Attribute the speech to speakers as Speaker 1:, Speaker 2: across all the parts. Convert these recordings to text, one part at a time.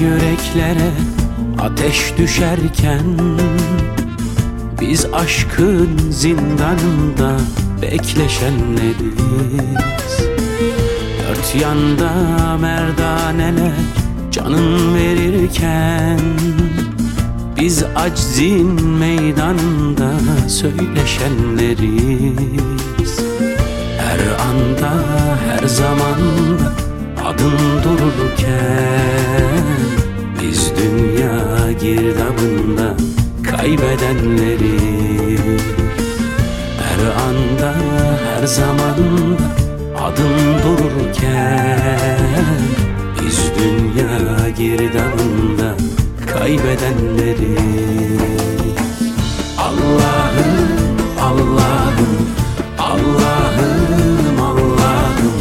Speaker 1: yüreklere ateş düşerken Biz aşkın zindanında bekleşenleriz Dört yanda merdaneler canın verirken Biz aczin meydanında söyleşenleriz Her anda her zamanda adın dururken girdabında kaybedenleriz Her anda her zamanda adım dururken Biz dünya girdabında kaybedenleriz Allah'ım, Allah'ım, Allah'ım, Allah'ım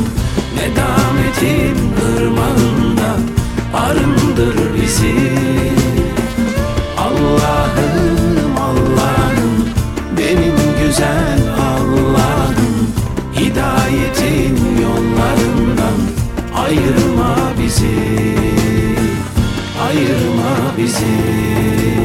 Speaker 1: Nedametin ırmağında arındır bizi ayırma bizi. Ayırma bizi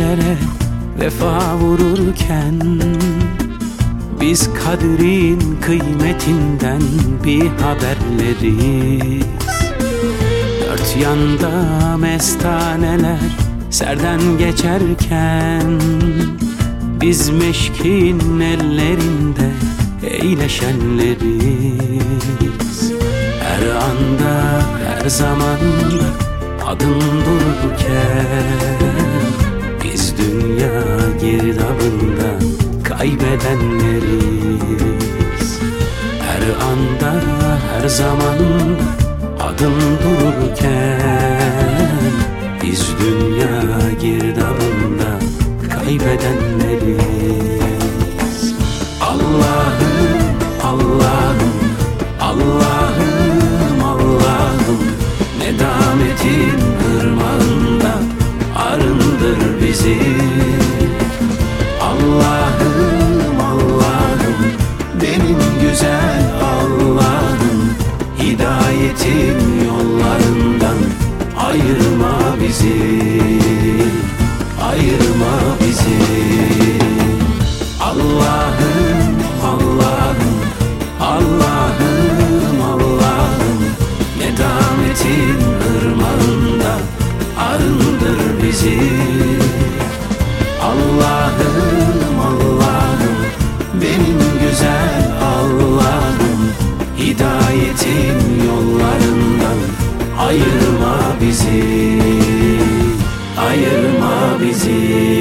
Speaker 1: yüreklere vefa vururken Biz kadrin kıymetinden bir haberleriz. Dört yanda mestaneler serden geçerken Biz meşkin ellerinde eğleşenleriz. Her anda her zamanda adım dururken dünya girdabında kaybedenleriz Her anda her zamanda adım dururken güzel Allah'ım Hidayetin yollarından. Ayırma bizi Ayırma bizi. Allah'ım, Allah'ım, Allah'ım, Allah'ım. Nedametin ırmağında arındır bizi ayırma bizi. Ayırma bizi